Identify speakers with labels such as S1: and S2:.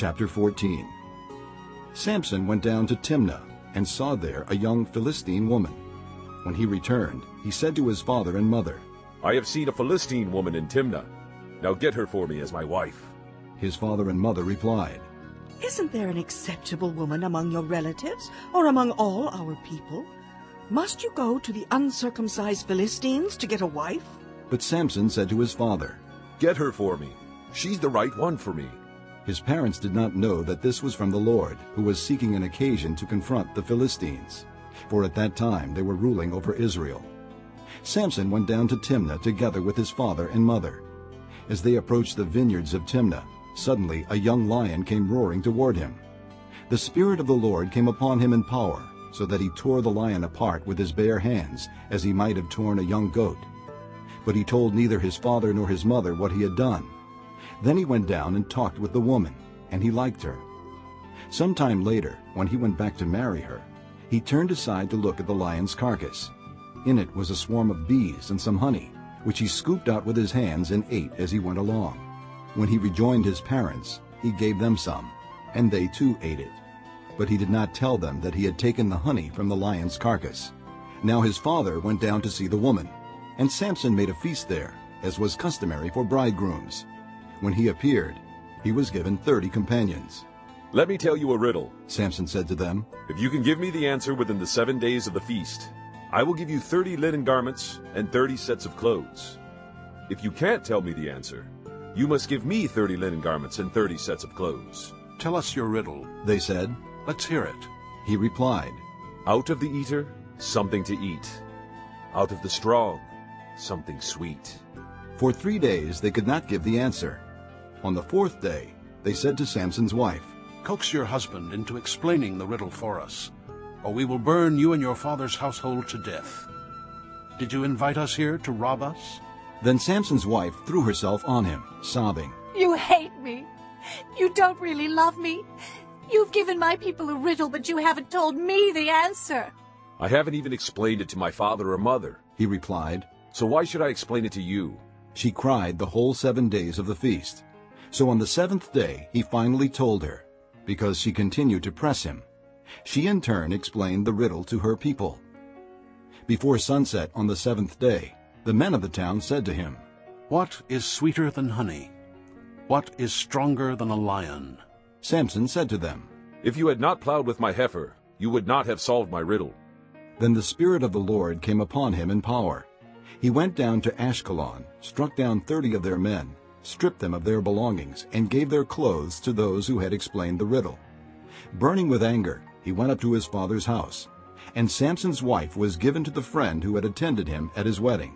S1: Chapter 14 Samson went down to Timnah and saw there a young Philistine woman. When he returned, he said to his father and mother,
S2: I have seen a Philistine woman in Timnah. Now get her for me as my wife.
S1: His father and mother replied,
S3: Isn't there an acceptable woman among your relatives or among all our people? Must you go to the uncircumcised Philistines to get a wife?
S1: But Samson said to his father,
S2: Get her for me. She's the right one for me.
S1: His parents did not know that this was from the Lord, who was seeking an occasion to confront the Philistines, for at that time they were ruling over Israel. Samson went down to Timnah together with his father and mother. As they approached the vineyards of Timnah, suddenly a young lion came roaring toward him. The Spirit of the Lord came upon him in power, so that he tore the lion apart with his bare hands, as he might have torn a young goat. But he told neither his father nor his mother what he had done. Then he went down and talked with the woman, and he liked her. Some time later, when he went back to marry her, he turned aside to look at the lion's carcass. In it was a swarm of bees and some honey, which he scooped out with his hands and ate as he went along. When he rejoined his parents, he gave them some, and they too ate it. But he did not tell them that he had taken the honey from the lion's carcass. Now his father went down to see the woman, and Samson made a feast there, as was customary for bridegrooms. When he appeared, he was given thirty companions.
S2: Let me tell you a riddle.
S1: Samson said to them,
S2: If you can give me the answer within the seven days of the feast, I will give you thirty linen garments and thirty sets of clothes. If you can't tell me the answer, you must give me thirty linen garments and thirty sets of clothes.
S4: Tell us your riddle.
S1: They said.
S4: Let's hear it.
S1: He replied,
S2: Out of the eater, something to eat. Out of the strong, something sweet.
S1: For three days they could not give the answer. On the fourth day, they said to Samson's wife,
S4: Coax your husband into explaining the riddle for us, or we will burn you and your father's household to death. Did you invite us here to rob us?
S1: Then Samson's wife threw herself on him, sobbing.
S5: You hate me. You don't really love me. You've given my people a riddle, but you haven't told me the answer.
S2: I haven't even explained it to my father or mother.
S1: He replied,
S2: So why should I explain it to you?
S1: She cried the whole seven days of the feast. So on the seventh day he finally told her, because she continued to press him. She in turn explained the riddle to her people. Before sunset on the seventh day, the men of the town said to him,
S4: What is sweeter than honey? What is stronger than a lion?
S1: Samson said to them,
S2: If you had not plowed with my heifer, you would not have solved my riddle.
S1: Then the Spirit of the Lord came upon him in power. He went down to Ashkelon, struck down thirty of their men, stripped them of their belongings, and gave their clothes to those who had explained the riddle. Burning with anger, he went up to his father's house. And Samson's wife was given to the friend who had attended him at his wedding.